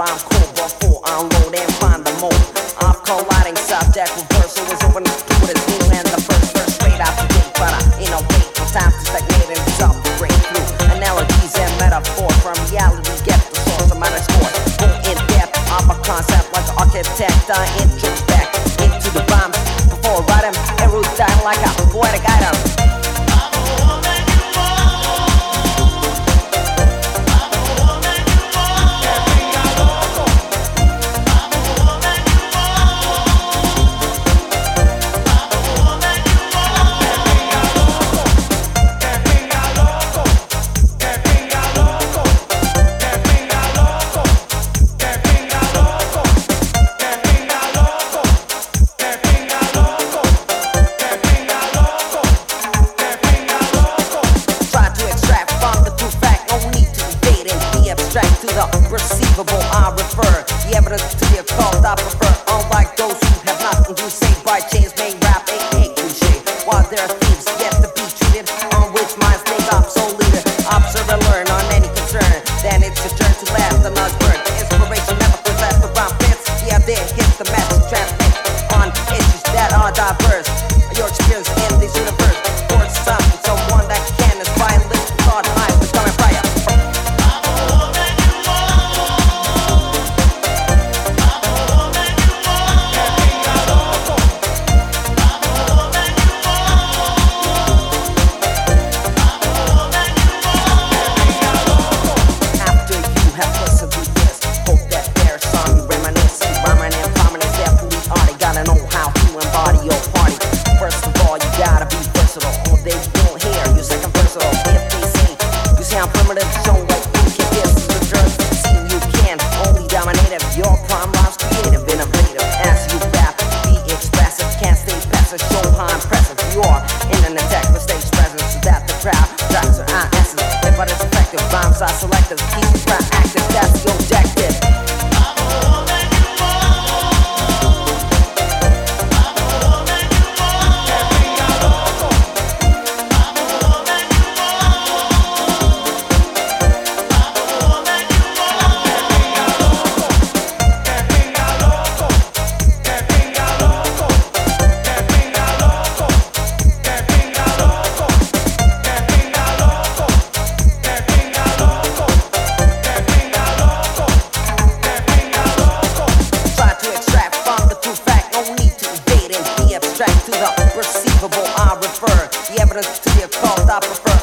rhyme jack It was open with his new hand the first verse straight out the gate, but I ain't no wait. No time to stagnate and stop to break through. Analogies and metaphor from reality get the source of my Score Go in depth of a concept like an architect. I introspect into the bomb before writing and root like a poetic item. I prefer. Unlike those who have not been saved by chains, main rap ain't cliche. While there are thieves yet to be treated, on which minds. Observe and learn on any concern. Then it's your turn to laugh and not burn. gotta know how to embody your party. First of all, you gotta be versatile. All they don't hear, you say I'm versatile. If they say you sound primitive, don't like think it is. The drugs scene you can only dominate if your prime rhymes creative, innovative. As you rap, be expressive, can't stay passive, show how impressive you are. In an attack but stage presence so that the crowd drops their eye essence. If I respective rhymes are selective, keep proactive. That's your lembranças que ia é faltar para